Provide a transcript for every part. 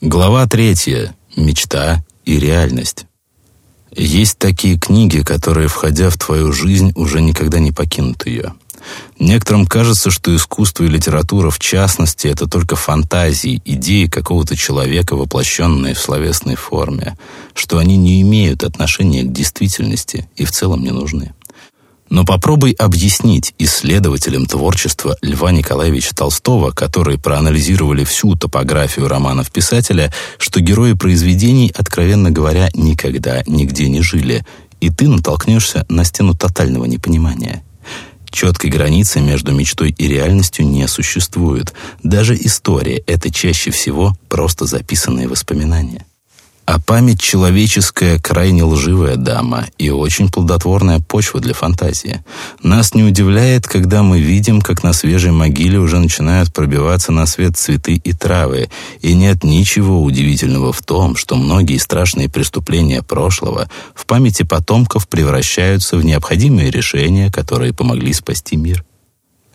Глава третья. Мечта и реальность. Есть такие книги, которые, входя в твою жизнь, уже никогда не покинут ее. Некоторым кажется, что искусство и литература, в частности, это только фантазии, идеи какого-то человека, воплощенные в словесной форме, что они не имеют отношения к действительности и в целом не нужны. Но попробуй объяснить исследователям творчества Льва Николаевича Толстого, которые проанализировали всю топографию романов писателя, что герои произведений, откровенно говоря, никогда нигде не жили, и ты натолкнешься на стену тотального непонимания. Четкой границы между мечтой и реальностью не существует. Даже история — это чаще всего просто записанные воспоминания. А память человеческая крайне лживая дама и очень плодотворная почва для фантазии. Нас не удивляет, когда мы видим, как на свежей могиле уже начинают пробиваться на свет цветы и травы, и нет ничего удивительного в том, что многие страшные преступления прошлого в памяти потомков превращаются в необходимые решения, которые помогли спасти мир.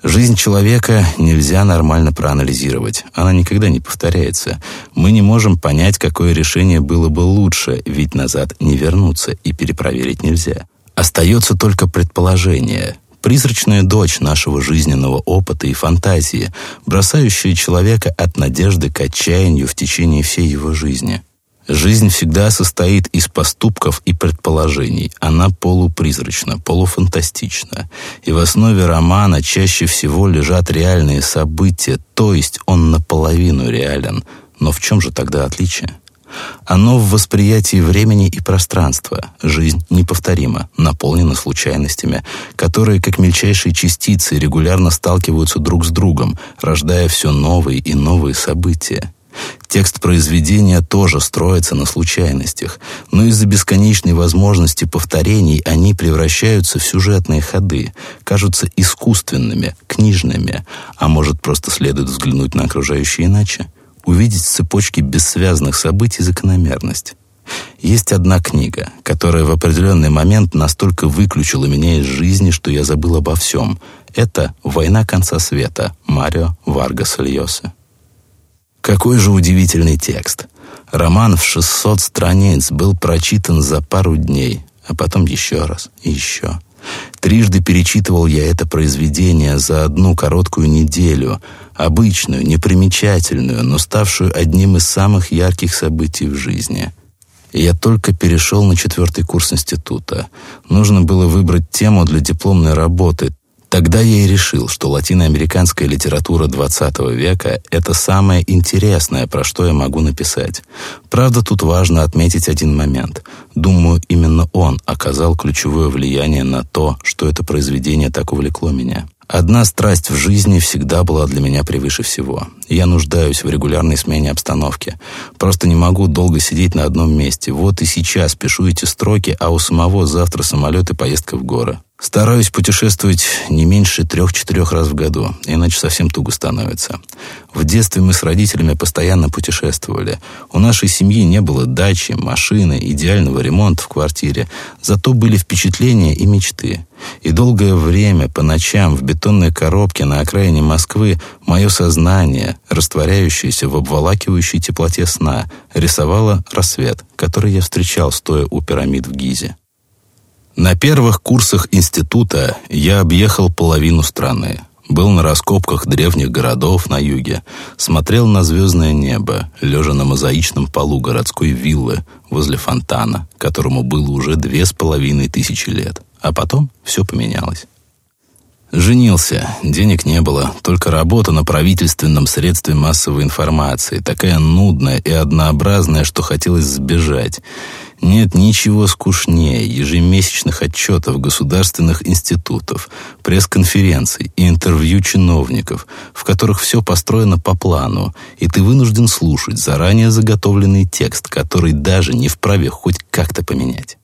Жизнь человека нельзя нормально проанализировать. Она никогда не повторяется. Мы не можем понять, какое решение было бы лучше, ведь назад не вернуться и перепроверить нельзя. Остается только предположение. Призрачная дочь нашего жизненного опыта и фантазии, бросающая человека от надежды к отчаянию в течение всей его жизни. Жизнь всегда состоит из поступков и предположений. Она полупризрачна, полуфантастична. И в основе романа чаще всего лежат реальные события, то есть он наполовину реален. Но в чем же тогда отличие? Оно в восприятии времени и пространства. Жизнь неповторима, наполнена случайностями, которые, как мельчайшие частицы, регулярно сталкиваются друг с другом, рождая все новые и новые события. Текст произведения тоже строится на случайностях, но из-за бесконечной возможности повторений они превращаются в сюжетные ходы, кажутся искусственными, книжными, а может просто следует взглянуть на окружающее иначе, увидеть цепочки бессвязных событий закономерность. Есть одна книга, которая в определенный момент настолько выключила меня из жизни, что я забыл обо всем. Это «Война конца света» Марио Варгаса Льоса. Какой же удивительный текст. Роман в 600 страниц был прочитан за пару дней, а потом еще раз и еще. Трижды перечитывал я это произведение за одну короткую неделю, обычную, непримечательную, но ставшую одним из самых ярких событий в жизни. я только перешел на четвертый курс института. Нужно было выбрать тему для дипломной работы, Тогда я и решил, что латиноамериканская литература XX века — это самое интересное, про что я могу написать. Правда, тут важно отметить один момент. Думаю, именно он оказал ключевое влияние на то, что это произведение так увлекло меня. Одна страсть в жизни всегда была для меня превыше всего. Я нуждаюсь в регулярной смене обстановки. Просто не могу долго сидеть на одном месте. Вот и сейчас пишу эти строки, а у самого завтра самолет и поездка в горы. Стараюсь путешествовать не меньше трех-четырех раз в году, иначе совсем туго становится. В детстве мы с родителями постоянно путешествовали. У нашей семьи не было дачи, машины, идеального ремонта в квартире, зато были впечатления и мечты. И долгое время по ночам в бетонной коробке на окраине Москвы мое сознание, растворяющееся в обволакивающей теплоте сна, рисовало рассвет, который я встречал, стоя у пирамид в Гизе. На первых курсах института я объехал половину страны. Был на раскопках древних городов на юге, смотрел на звездное небо, лежа на мозаичном полу городской виллы возле фонтана, которому было уже две с половиной тысячи лет. А потом все поменялось. Женился, денег не было, только работа на правительственном средстве массовой информации, такая нудная и однообразная, что хотелось сбежать. Нет ничего скучнее ежемесячных отчетов государственных институтов, пресс-конференций и интервью чиновников, в которых все построено по плану, и ты вынужден слушать заранее заготовленный текст, который даже не вправе хоть как-то поменять.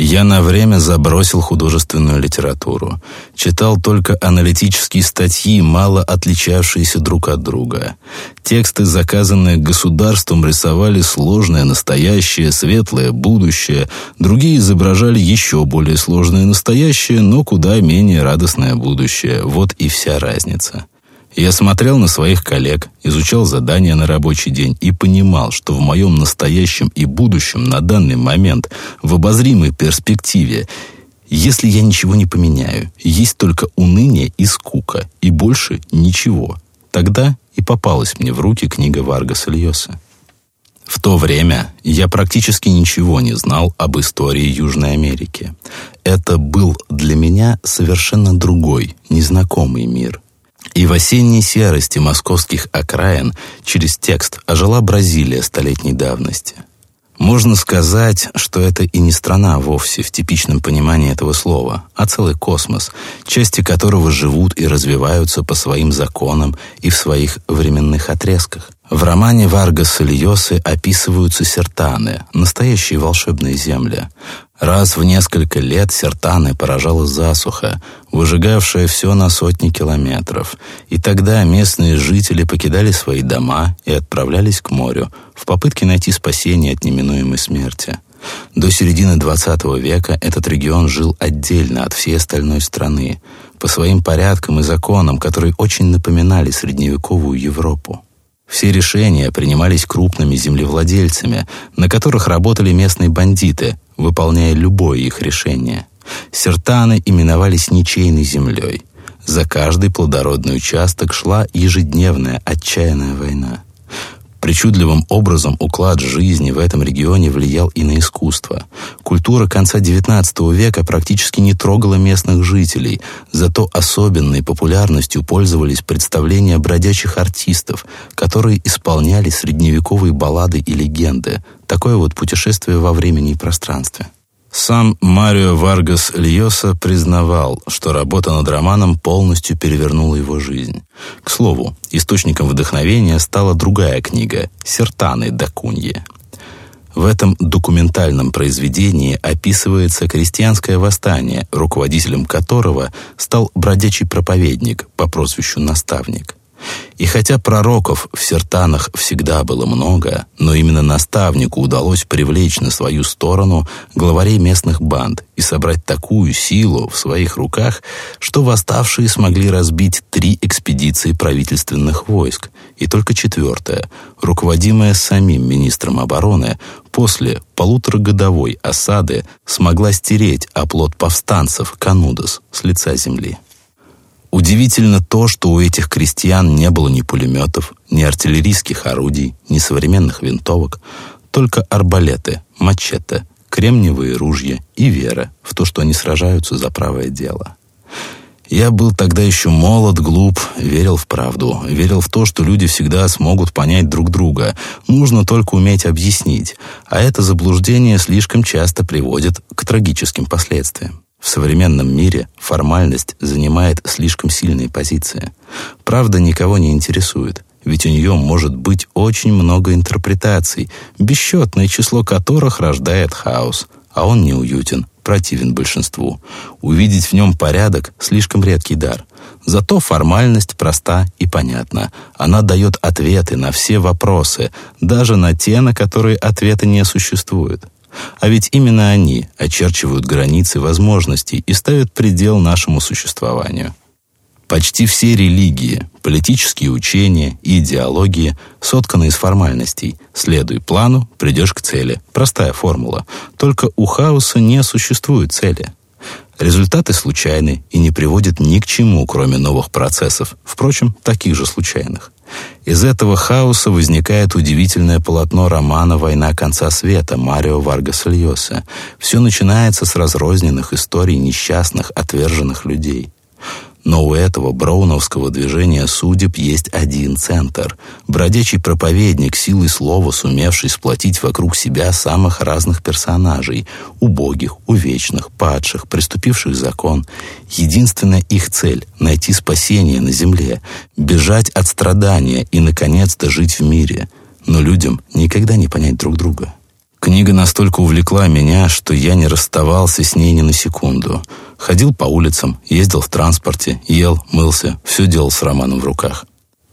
Я на время забросил художественную литературу. Читал только аналитические статьи, мало отличавшиеся друг от друга. Тексты, заказанные государством, рисовали сложное настоящее, светлое будущее. Другие изображали еще более сложное настоящее, но куда менее радостное будущее. Вот и вся разница. Я смотрел на своих коллег, изучал задания на рабочий день и понимал, что в моем настоящем и будущем на данный момент, в обозримой перспективе, если я ничего не поменяю, есть только уныние и скука, и больше ничего. Тогда и попалась мне в руки книга Варгаса Льоса. В то время я практически ничего не знал об истории Южной Америки. Это был для меня совершенно другой, незнакомый мир. И в осенней серости московских окраин через текст ожила Бразилия столетней давности. Можно сказать, что это и не страна вовсе в типичном понимании этого слова, а целый космос, части которого живут и развиваются по своим законам и в своих временных отрезках. В романе Варгаса Льосы описываются сертаны, настоящие волшебные земли. Раз в несколько лет сертаны поражала засуха, выжигавшая все на сотни километров, и тогда местные жители покидали свои дома и отправлялись к морю в попытке найти спасение от неминуемой смерти. До середины XX века этот регион жил отдельно от всей остальной страны, по своим порядкам и законам, которые очень напоминали средневековую Европу. Все решения принимались крупными землевладельцами, на которых работали местные бандиты, выполняя любое их решение. Сертаны именовались ничейной землей. За каждый плодородный участок шла ежедневная отчаянная война. Причудливым образом уклад жизни в этом регионе влиял и на искусство. Культура конца XIX века практически не трогала местных жителей, зато особенной популярностью пользовались представления бродячих артистов, которые исполняли средневековые баллады и легенды. Такое вот путешествие во времени и пространстве. Сам Марио Варгас Льоса признавал, что работа над романом полностью перевернула его жизнь. К слову, источником вдохновения стала другая книга «Сертаны Дакунье». В этом документальном произведении описывается крестьянское восстание, руководителем которого стал бродячий проповедник по прозвищу «Наставник». И хотя пророков в сертанах всегда было много, но именно наставнику удалось привлечь на свою сторону главарей местных банд и собрать такую силу в своих руках, что восставшие смогли разбить три экспедиции правительственных войск, и только четвертая, руководимая самим министром обороны, после полуторагодовой осады смогла стереть оплот повстанцев Канудас с лица земли. Удивительно то, что у этих крестьян не было ни пулеметов, ни артиллерийских орудий, ни современных винтовок, только арбалеты, мачете, кремниевые ружья и вера в то, что они сражаются за правое дело. Я был тогда еще молод, глуп, верил в правду, верил в то, что люди всегда смогут понять друг друга. Нужно только уметь объяснить, а это заблуждение слишком часто приводит к трагическим последствиям. В современном мире формальность занимает слишком сильные позиции. Правда никого не интересует, ведь у нее может быть очень много интерпретаций, бесчетное число которых рождает хаос, а он неуютен, противен большинству. Увидеть в нем порядок – слишком редкий дар. Зато формальность проста и понятна. Она дает ответы на все вопросы, даже на те, на которые ответа не существует. А ведь именно они очерчивают границы возможностей и ставят предел нашему существованию. Почти все религии, политические учения и идеологии сотканы из формальностей. Следуй плану, придешь к цели. Простая формула. Только у хаоса не существует цели. Результаты случайны и не приводят ни к чему, кроме новых процессов, впрочем, таких же случайных. Из этого хаоса возникает удивительное полотно романа «Война конца света» Марио Варгаса Льоса. Все начинается с разрозненных историй несчастных, отверженных людей. Но у этого броуновского движения судеб есть один центр. Бродячий проповедник, силой слова сумевший сплотить вокруг себя самых разных персонажей. Убогих, увечных, падших, приступивших закон. Единственная их цель — найти спасение на земле, бежать от страдания и, наконец-то, жить в мире. Но людям никогда не понять друг друга. Книга настолько увлекла меня, что я не расставался с ней ни на секунду. Ходил по улицам, ездил в транспорте, ел, мылся, все делал с романом в руках.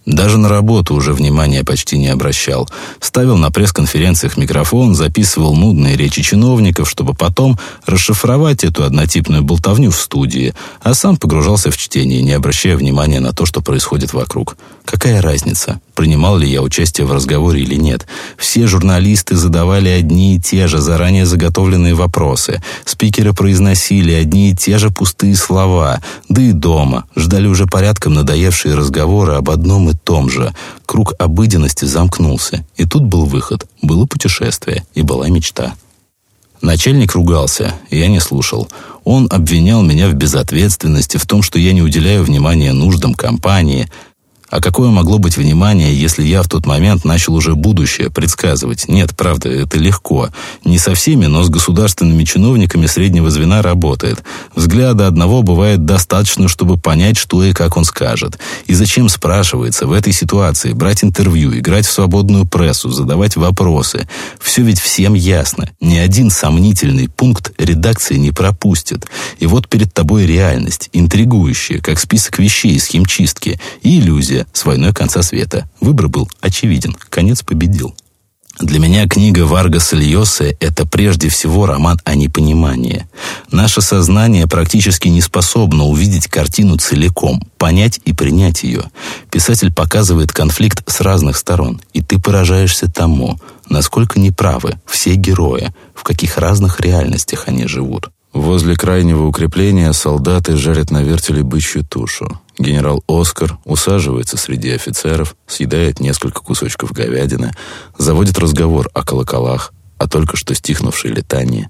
Даже на работу уже внимания почти не обращал. Ставил на пресс-конференциях микрофон, записывал нудные речи чиновников, чтобы потом расшифровать эту однотипную болтовню в студии, а сам погружался в чтение, не обращая внимания на то, что происходит вокруг. Какая разница, принимал ли я участие в разговоре или нет? Все журналисты задавали одни и те же заранее заготовленные вопросы. Спикеры произносили одни и те же пустые слова. Да и дома ждали уже порядком надоевшие разговоры об одном и том же. Круг обыденности замкнулся. И тут был выход. Было путешествие. И была мечта. Начальник ругался, я не слушал. Он обвинял меня в безответственности, в том, что я не уделяю внимания нуждам компании, а какое могло быть внимание, если я в тот момент начал уже будущее предсказывать? Нет, правда, это легко. Не со всеми, но с государственными чиновниками среднего звена работает. Взгляда одного бывает достаточно, чтобы понять, что и как он скажет. И зачем, спрашивается, в этой ситуации брать интервью, играть в свободную прессу, задавать вопросы? Все ведь всем ясно. Ни один сомнительный пункт редакции не пропустит. И вот перед тобой реальность, интригующая, как список вещей из химчистки, и иллюзия, с войной конца света. Выбор был очевиден. Конец победил. Для меня книга Варгаса Льоса – это прежде всего роман о непонимании. Наше сознание практически не способно увидеть картину целиком, понять и принять ее. Писатель показывает конфликт с разных сторон, и ты поражаешься тому, насколько неправы все герои, в каких разных реальностях они живут. Возле крайнего укрепления солдаты жарят на вертеле бычью тушу. Генерал Оскар усаживается среди офицеров, съедает несколько кусочков говядины, заводит разговор о колоколах, о только что стихнувшей летании.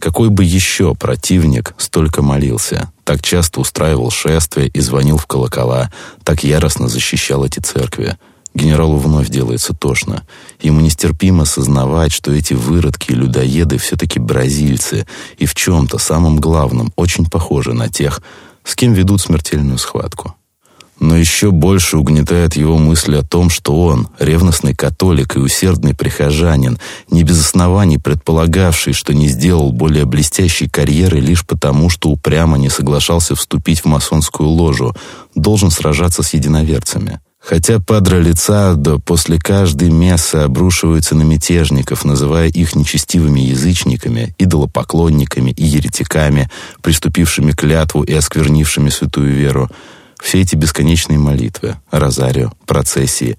Какой бы еще противник столько молился, так часто устраивал шествия и звонил в колокола, так яростно защищал эти церкви — Генералу вновь делается тошно. Ему нестерпимо сознавать, что эти выродки и людоеды все-таки бразильцы, и в чем-то, самом главном, очень похожи на тех, с кем ведут смертельную схватку. Но еще больше угнетает его мысль о том, что он, ревностный католик и усердный прихожанин, не без оснований предполагавший, что не сделал более блестящей карьеры лишь потому, что упрямо не соглашался вступить в масонскую ложу, должен сражаться с единоверцами. Хотя Падре Лицардо после каждой мессы обрушивается на мятежников, называя их нечестивыми язычниками, идолопоклонниками и еретиками, приступившими клятву и осквернившими святую веру, все эти бесконечные молитвы, розарио, процессии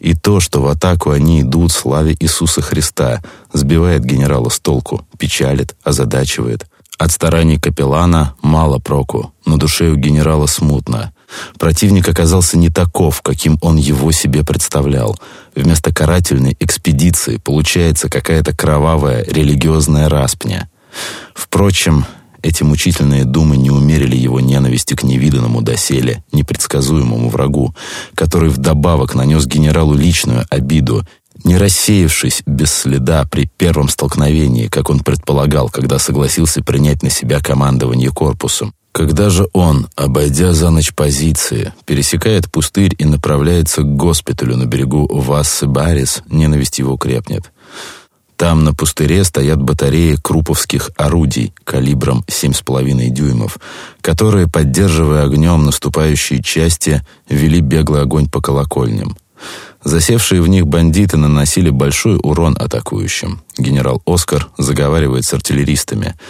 и то, что в атаку они идут славе Иисуса Христа, сбивает генерала с толку, печалит, озадачивает. От стараний капеллана мало проку, но душе у генерала смутно. Противник оказался не таков, каким он его себе представлял. Вместо карательной экспедиции получается какая-то кровавая религиозная распня. Впрочем, эти мучительные думы не умерили его ненависти к невиданному доселе, непредсказуемому врагу, который вдобавок нанес генералу личную обиду, не рассеявшись без следа при первом столкновении, как он предполагал, когда согласился принять на себя командование корпусом. Когда же он, обойдя за ночь позиции, пересекает пустырь и направляется к госпиталю на берегу Вассы-Барис, ненависть его крепнет. Там на пустыре стоят батареи круповских орудий калибром 7,5 дюймов, которые, поддерживая огнем наступающие части, вели беглый огонь по колокольням. Засевшие в них бандиты наносили большой урон атакующим. Генерал Оскар заговаривает с артиллеристами —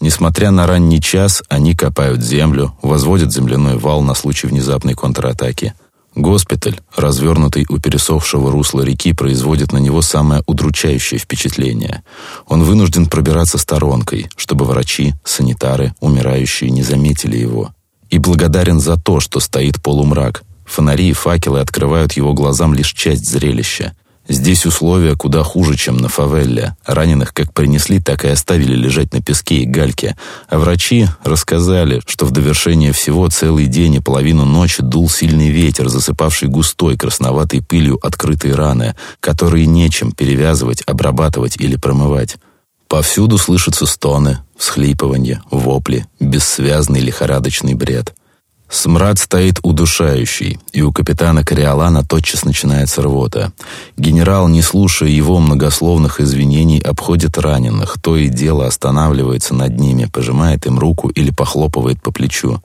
Несмотря на ранний час, они копают землю, возводят земляной вал на случай внезапной контратаки. Госпиталь, развернутый у пересохшего русла реки, производит на него самое удручающее впечатление. Он вынужден пробираться сторонкой, чтобы врачи, санитары, умирающие не заметили его. И благодарен за то, что стоит полумрак. Фонари и факелы открывают его глазам лишь часть зрелища. Здесь условия куда хуже, чем на фавелле. Раненых как принесли, так и оставили лежать на песке и гальке. А врачи рассказали, что в довершение всего целый день и половину ночи дул сильный ветер, засыпавший густой красноватой пылью открытые раны, которые нечем перевязывать, обрабатывать или промывать. Повсюду слышатся стоны, всхлипывания, вопли, бессвязный лихорадочный бред — Смрад стоит удушающий, и у капитана Кориолана тотчас начинается рвота. Генерал, не слушая его многословных извинений, обходит раненых, то и дело останавливается над ними, пожимает им руку или похлопывает по плечу.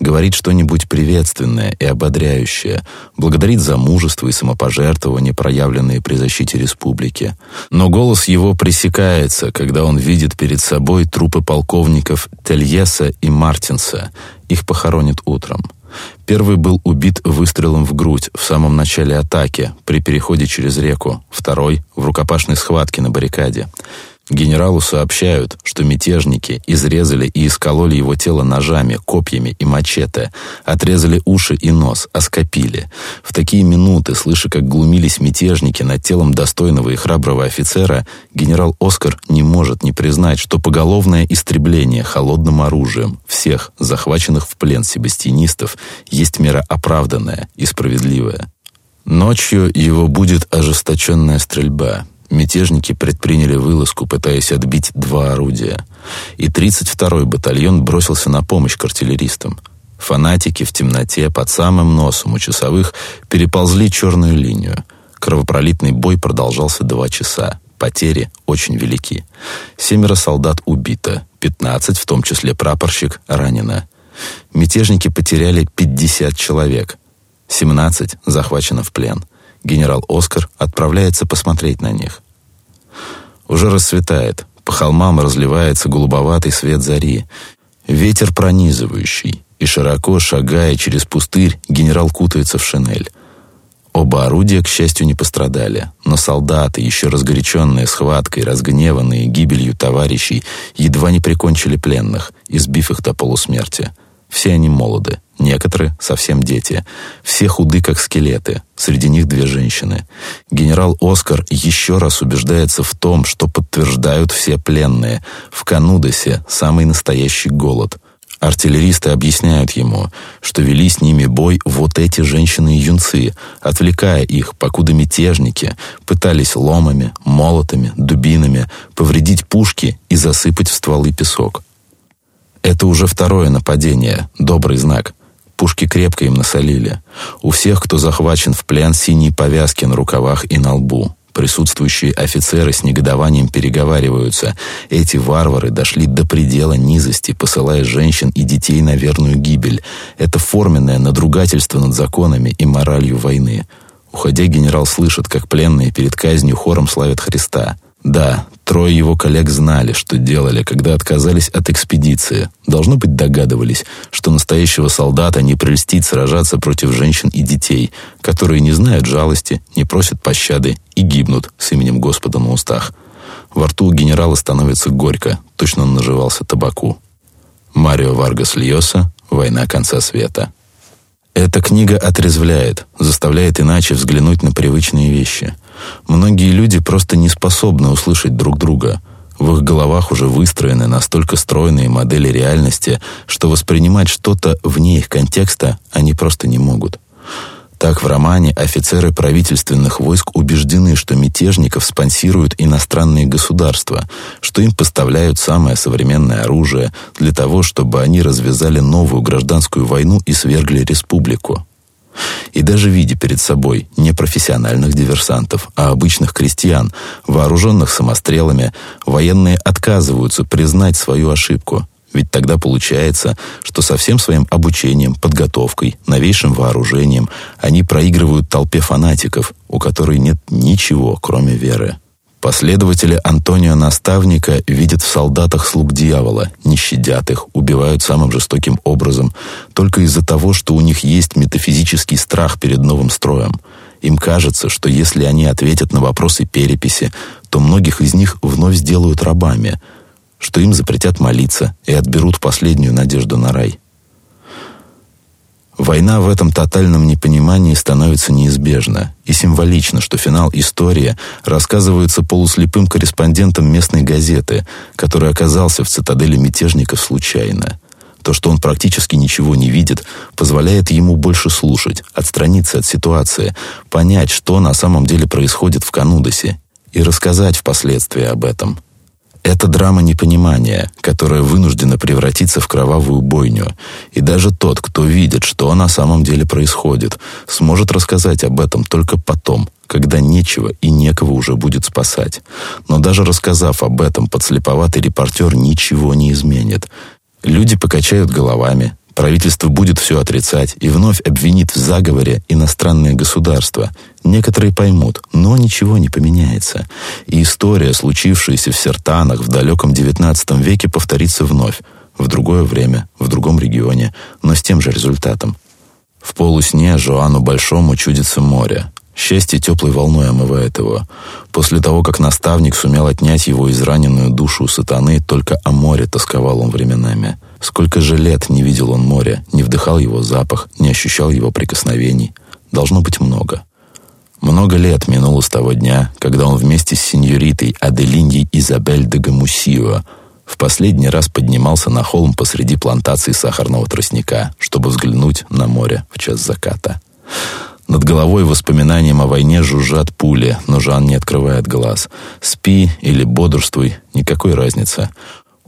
Говорит что-нибудь приветственное и ободряющее, благодарит за мужество и самопожертвование, проявленные при защите республики. Но голос его пресекается, когда он видит перед собой трупы полковников Тельеса и Мартинса. Их похоронят утром. Первый был убит выстрелом в грудь в самом начале атаки при переходе через реку, второй — в рукопашной схватке на баррикаде. Генералу сообщают, что мятежники изрезали и искололи его тело ножами, копьями и мачете, отрезали уши и нос, оскопили. В такие минуты, слыша, как глумились мятежники над телом достойного и храброго офицера, генерал Оскар не может не признать, что поголовное истребление холодным оружием всех захваченных в плен себастьянистов есть мера оправданная и справедливая. Ночью его будет ожесточенная стрельба — мятежники предприняли вылазку, пытаясь отбить два орудия, и 32-й батальон бросился на помощь к артиллеристам. Фанатики в темноте под самым носом у часовых переползли черную линию. Кровопролитный бой продолжался два часа. Потери очень велики. Семеро солдат убито, 15, в том числе прапорщик, ранено. Мятежники потеряли 50 человек, 17 захвачено в плен генерал Оскар отправляется посмотреть на них. Уже рассветает, по холмам разливается голубоватый свет зари. Ветер пронизывающий, и широко шагая через пустырь, генерал кутается в шинель. Оба орудия, к счастью, не пострадали, но солдаты, еще разгоряченные схваткой, разгневанные гибелью товарищей, едва не прикончили пленных, избив их до полусмерти. Все они молоды, некоторые совсем дети. Все худы, как скелеты. Среди них две женщины. Генерал Оскар еще раз убеждается в том, что подтверждают все пленные. В Канудесе самый настоящий голод. Артиллеристы объясняют ему, что вели с ними бой вот эти женщины и юнцы, отвлекая их, покуда мятежники пытались ломами, молотами, дубинами повредить пушки и засыпать в стволы песок. Это уже второе нападение, добрый знак. Пушки крепко им насолили. У всех, кто захвачен в плен, синие повязки на рукавах и на лбу. Присутствующие офицеры с негодованием переговариваются. Эти варвары дошли до предела низости, посылая женщин и детей на верную гибель. Это форменное надругательство над законами и моралью войны. Уходя, генерал слышит, как пленные перед казнью хором славят Христа. Да, трое его коллег знали, что делали, когда отказались от экспедиции. Должно быть, догадывались, что настоящего солдата не прельстит сражаться против женщин и детей, которые не знают жалости, не просят пощады и гибнут с именем Господа на устах. Во рту у генерала становится горько, точно он наживался табаку. Марио Варгас Льоса «Война конца света». Эта книга отрезвляет, заставляет иначе взглянуть на привычные вещи. Многие люди просто не способны услышать друг друга. В их головах уже выстроены настолько стройные модели реальности, что воспринимать что-то вне их контекста они просто не могут. Так в романе офицеры правительственных войск убеждены, что мятежников спонсируют иностранные государства, что им поставляют самое современное оружие для того, чтобы они развязали новую гражданскую войну и свергли республику. И даже видя перед собой не профессиональных диверсантов, а обычных крестьян, вооруженных самострелами, военные отказываются признать свою ошибку ведь тогда получается, что со всем своим обучением, подготовкой, новейшим вооружением они проигрывают толпе фанатиков, у которой нет ничего, кроме веры. Последователи Антонио Наставника видят в солдатах слуг дьявола, не щадят их, убивают самым жестоким образом, только из-за того, что у них есть метафизический страх перед новым строем. Им кажется, что если они ответят на вопросы переписи, то многих из них вновь сделают рабами – что им запретят молиться и отберут последнюю надежду на рай. Война в этом тотальном непонимании становится неизбежна, и символично, что финал истории рассказывается полуслепым корреспондентом местной газеты, который оказался в цитадели мятежников случайно. То, что он практически ничего не видит, позволяет ему больше слушать, отстраниться от ситуации, понять, что на самом деле происходит в Канудосе, и рассказать впоследствии об этом – это драма непонимания, которая вынуждена превратиться в кровавую бойню. И даже тот, кто видит, что на самом деле происходит, сможет рассказать об этом только потом, когда нечего и некого уже будет спасать. Но даже рассказав об этом, подслеповатый репортер ничего не изменит. Люди покачают головами, Правительство будет все отрицать и вновь обвинит в заговоре иностранное государство. Некоторые поймут, но ничего не поменяется. И история, случившаяся в Сертанах в далеком XIX веке, повторится вновь, в другое время, в другом регионе, но с тем же результатом. В полусне Жоану Большому чудится море. Счастье теплой волной омывает его. После того, как наставник сумел отнять его израненную душу сатаны, только о море тосковал он временами. Сколько же лет не видел он моря, не вдыхал его запах, не ощущал его прикосновений. Должно быть много. Много лет минуло с того дня, когда он вместе с сеньоритой Аделиньей Изабель де Гамусио в последний раз поднимался на холм посреди плантации сахарного тростника, чтобы взглянуть на море в час заката. Над головой воспоминанием о войне жужжат пули, но Жан не открывает глаз. Спи или бодрствуй, никакой разницы.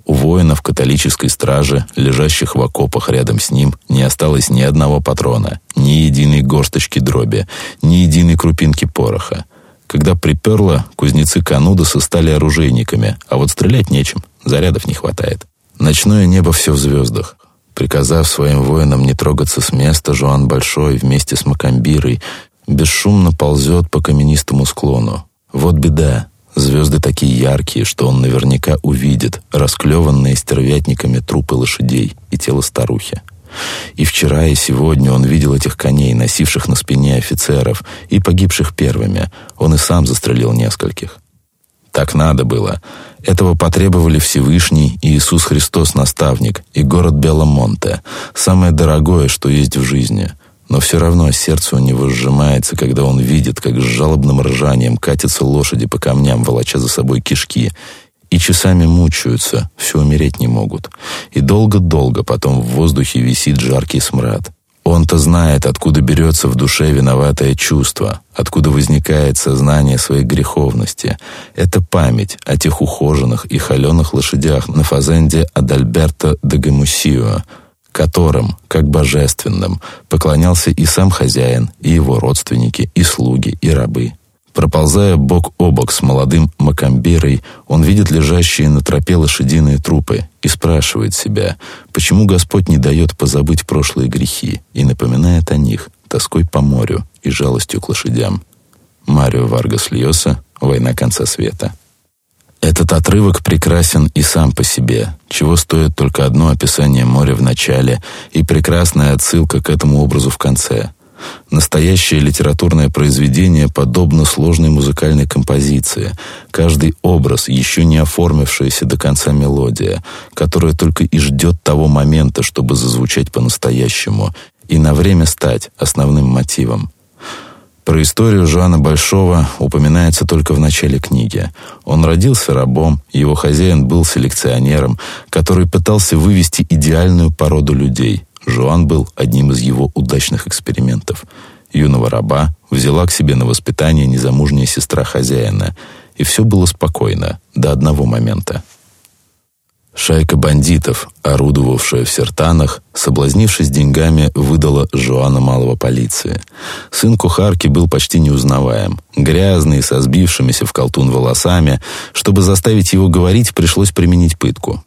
У воинов католической стражи, лежащих в окопах рядом с ним, не осталось ни одного патрона, ни единой горсточки дроби, ни единой крупинки пороха. Когда приперло, кузнецы Канудаса стали оружейниками, а вот стрелять нечем, зарядов не хватает. Ночное небо все в звездах. Приказав своим воинам не трогаться с места, Жуан Большой вместе с Макамбирой бесшумно ползет по каменистому склону. Вот беда. Звезды такие яркие, что он наверняка увидит расклеванные стервятниками трупы лошадей и тело старухи. И вчера, и сегодня он видел этих коней, носивших на спине офицеров и погибших первыми. Он и сам застрелил нескольких. Так надо было. Этого потребовали Всевышний и Иисус Христос наставник и город Беломонте, самое дорогое, что есть в жизни. Но все равно сердце у него сжимается, когда он видит, как с жалобным ржанием катятся лошади по камням, волоча за собой кишки, и часами мучаются, все умереть не могут. И долго-долго потом в воздухе висит жаркий смрад. Он-то знает, откуда берется в душе виноватое чувство, откуда возникает сознание своей греховности. Это память о тех ухоженных и холеных лошадях на фазенде Адальберто де Гамусио, которым, как божественным, поклонялся и сам хозяин, и его родственники, и слуги, и рабы. Проползая бок о бок с молодым Макамберой, он видит лежащие на тропе лошадиные трупы и спрашивает себя, почему Господь не дает позабыть прошлые грехи и напоминает о них тоской по морю и жалостью к лошадям. Марио Варгас Льоса «Война конца света». Этот отрывок прекрасен и сам по себе, чего стоит только одно описание моря в начале и прекрасная отсылка к этому образу в конце – Настоящее литературное произведение подобно сложной музыкальной композиции. Каждый образ, еще не оформившаяся до конца мелодия, которая только и ждет того момента, чтобы зазвучать по-настоящему и на время стать основным мотивом. Про историю Жуана Большого упоминается только в начале книги. Он родился рабом, его хозяин был селекционером, который пытался вывести идеальную породу людей – Жуан был одним из его удачных экспериментов. Юного раба взяла к себе на воспитание незамужняя сестра хозяина, и все было спокойно до одного момента. Шайка бандитов, орудовавшая в сертанах, соблазнившись деньгами, выдала Жуана малого полиции. Сын кухарки был почти неузнаваем. Грязный, со сбившимися в колтун волосами. Чтобы заставить его говорить, пришлось применить пытку.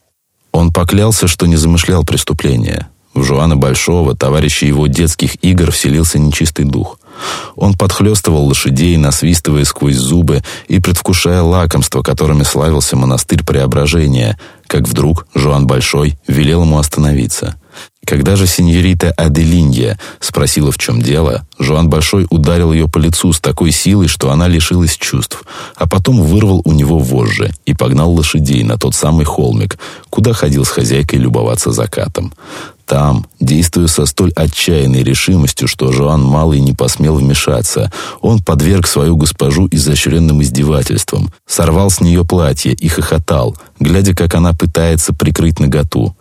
Он поклялся, что не замышлял преступления. В Жуана Большого, товарища его детских игр, вселился нечистый дух. Он подхлестывал лошадей, насвистывая сквозь зубы и предвкушая лакомство, которыми славился монастырь Преображения, как вдруг Жуан Большой велел ему остановиться. Когда же сеньорита Аделинья спросила, в чем дело, Жуан Большой ударил ее по лицу с такой силой, что она лишилась чувств, а потом вырвал у него вожжи и погнал лошадей на тот самый холмик, куда ходил с хозяйкой любоваться закатом. Там, действуя со столь отчаянной решимостью, что Жоан Малый не посмел вмешаться, он подверг свою госпожу изощренным издевательствам, сорвал с нее платье и хохотал, глядя, как она пытается прикрыть наготу.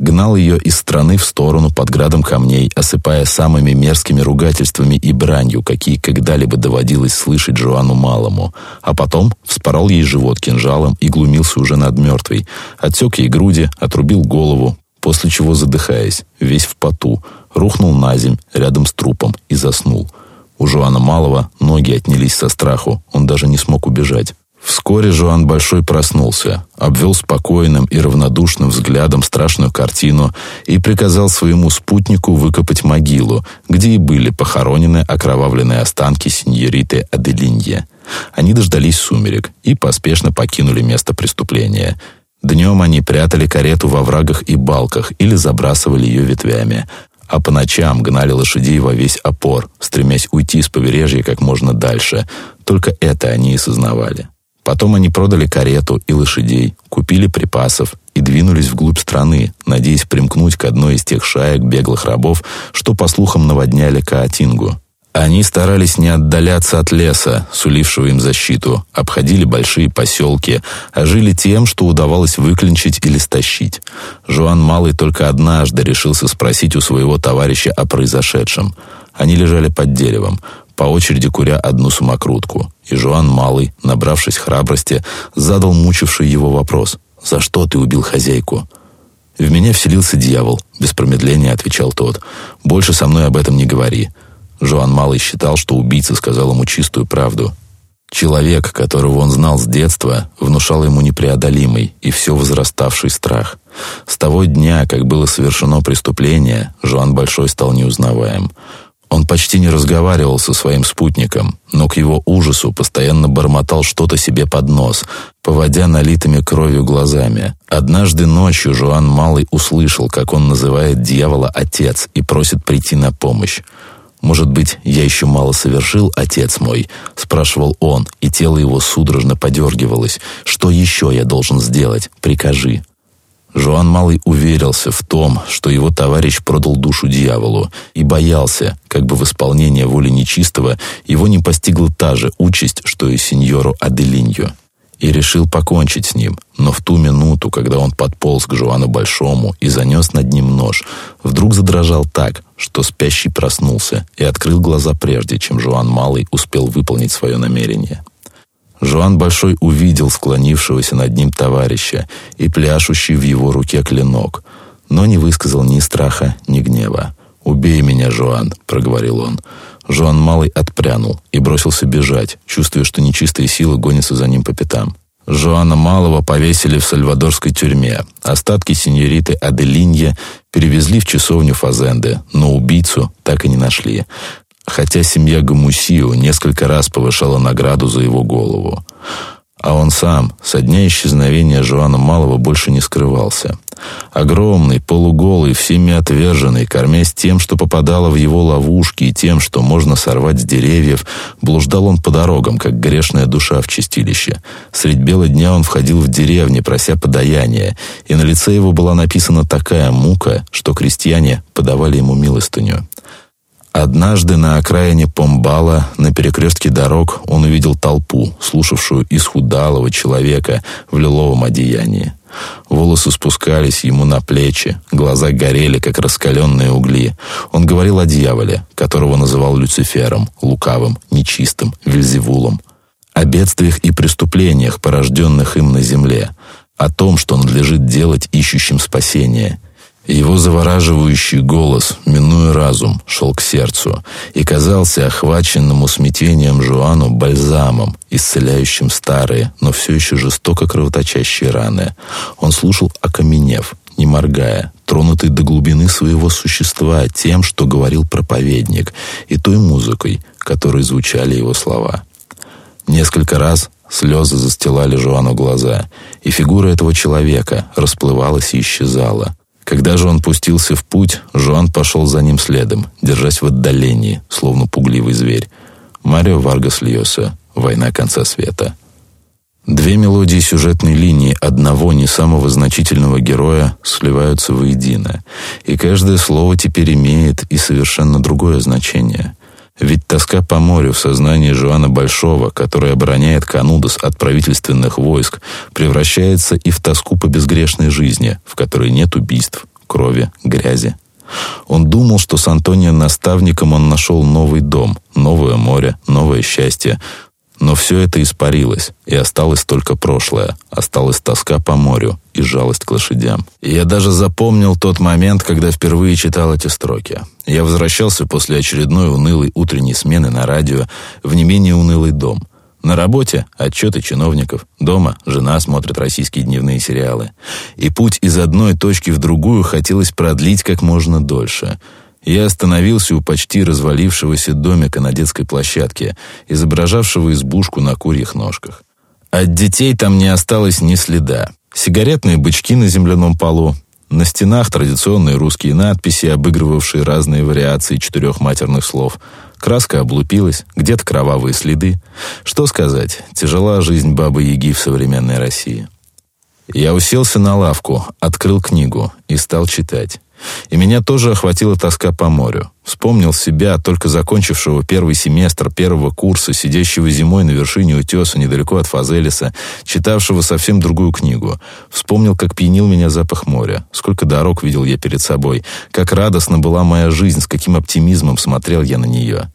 Гнал ее из страны в сторону под градом камней, осыпая самыми мерзкими ругательствами и бранью, какие когда-либо доводилось слышать Жоану Малому, а потом вспорол ей живот кинжалом и глумился уже над мертвой, отсек ей груди, отрубил голову, после чего, задыхаясь, весь в поту, рухнул на земь рядом с трупом и заснул. У Жуана Малого ноги отнялись со страху, он даже не смог убежать. Вскоре Жуан Большой проснулся, обвел спокойным и равнодушным взглядом страшную картину и приказал своему спутнику выкопать могилу, где и были похоронены окровавленные останки сеньориты Аделинье. Они дождались сумерек и поспешно покинули место преступления. Днем они прятали карету во врагах и балках или забрасывали ее ветвями, а по ночам гнали лошадей во весь опор, стремясь уйти с побережья как можно дальше. Только это они и сознавали. Потом они продали карету и лошадей, купили припасов и двинулись вглубь страны, надеясь примкнуть к одной из тех шаек беглых рабов, что, по слухам, наводняли Каатингу. Они старались не отдаляться от леса, сулившего им защиту, обходили большие поселки, а жили тем, что удавалось выклинчить или стащить. Жуан Малый только однажды решился спросить у своего товарища о произошедшем. Они лежали под деревом, по очереди куря одну самокрутку, и Жуан Малый, набравшись храбрости, задал мучивший его вопрос «За что ты убил хозяйку?» «В меня вселился дьявол», — без промедления отвечал тот. «Больше со мной об этом не говори». Жоан Малый считал, что убийца сказал ему чистую правду. Человек, которого он знал с детства, внушал ему непреодолимый и все возраставший страх. С того дня, как было совершено преступление, Жоан Большой стал неузнаваем. Он почти не разговаривал со своим спутником, но к его ужасу постоянно бормотал что-то себе под нос, поводя налитыми кровью глазами. Однажды ночью Жоан Малый услышал, как он называет дьявола «отец» и просит прийти на помощь. «Может быть, я еще мало совершил, отец мой?» — спрашивал он, и тело его судорожно подергивалось. «Что еще я должен сделать? Прикажи». Жоан Малый уверился в том, что его товарищ продал душу дьяволу, и боялся, как бы в исполнение воли нечистого его не постигла та же участь, что и сеньору Аделиньо и решил покончить с ним, но в ту минуту, когда он подполз к Жуану Большому и занес над ним нож, вдруг задрожал так, что спящий проснулся и открыл глаза прежде, чем Жуан Малый успел выполнить свое намерение. Жуан Большой увидел склонившегося над ним товарища и пляшущий в его руке клинок, но не высказал ни страха, ни гнева. «Убей меня, Жуан», — проговорил он. Жоан Малый отпрянул и бросился бежать, чувствуя, что нечистые силы гонятся за ним по пятам. Жоана Малого повесили в сальвадорской тюрьме. Остатки сеньориты Аделинье перевезли в часовню Фазенде, но убийцу так и не нашли. Хотя семья Гамусио несколько раз повышала награду за его голову. А он сам со дня исчезновения Жоана Малого больше не скрывался. Огромный, полуголый, всеми отверженный, кормясь тем, что попадало в его ловушки, и тем, что можно сорвать с деревьев, блуждал он по дорогам, как грешная душа в чистилище. Средь бела дня он входил в деревни, прося подаяния, и на лице его была написана такая мука, что крестьяне подавали ему милостыню. Однажды на окраине Помбала, на перекрестке дорог, он увидел толпу, слушавшую исхудалого человека в лиловом одеянии. Волосы спускались ему на плечи, глаза горели, как раскаленные угли. Он говорил о дьяволе, которого называл Люцифером, лукавым, нечистым, вельзевулом. О бедствиях и преступлениях, порожденных им на земле. О том, что надлежит делать ищущим спасения – его завораживающий голос, минуя разум, шел к сердцу и казался охваченному смятением Жуану бальзамом, исцеляющим старые, но все еще жестоко кровоточащие раны. Он слушал, окаменев, не моргая, тронутый до глубины своего существа тем, что говорил проповедник, и той музыкой, которой звучали его слова. Несколько раз слезы застилали Жуану глаза, и фигура этого человека расплывалась и исчезала. Когда же он пустился в путь, Жуан пошел за ним следом, держась в отдалении, словно пугливый зверь. Марио Варгас Льоса «Война конца света». Две мелодии сюжетной линии одного не самого значительного героя сливаются воедино, и каждое слово теперь имеет и совершенно другое значение. Ведь тоска по морю в сознании Жуана Большого, который обороняет Канудас от правительственных войск, превращается и в тоску по безгрешной жизни, в которой нет убийств, крови, грязи. Он думал, что с Антонием наставником он нашел новый дом, новое море, новое счастье, но все это испарилось, и осталось только прошлое, осталась тоска по морю и жалость к лошадям. Я даже запомнил тот момент, когда впервые читал эти строки. Я возвращался после очередной унылой утренней смены на радио в не менее унылый дом. На работе – отчеты чиновников. Дома – жена смотрит российские дневные сериалы. И путь из одной точки в другую хотелось продлить как можно дольше. Я остановился у почти развалившегося домика на детской площадке, изображавшего избушку на курьих ножках. От детей там не осталось ни следа. Сигаретные бычки на земляном полу, на стенах традиционные русские надписи, обыгрывавшие разные вариации четырех матерных слов – Краска облупилась, где-то кровавые следы. Что сказать, тяжела жизнь бабы-яги в современной России. Я уселся на лавку, открыл книгу и стал читать. И меня тоже охватила тоска по морю. Вспомнил себя, только закончившего первый семестр первого курса, сидящего зимой на вершине утеса недалеко от Фазелиса, читавшего совсем другую книгу. Вспомнил, как пьянил меня запах моря. Сколько дорог видел я перед собой. Как радостна была моя жизнь, с каким оптимизмом смотрел я на нее.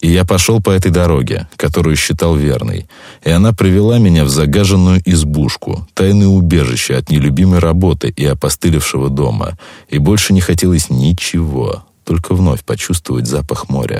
И я пошел по этой дороге, которую считал верной, и она привела меня в загаженную избушку, тайное убежище от нелюбимой работы и опостылевшего дома, и больше не хотелось ничего, только вновь почувствовать запах моря.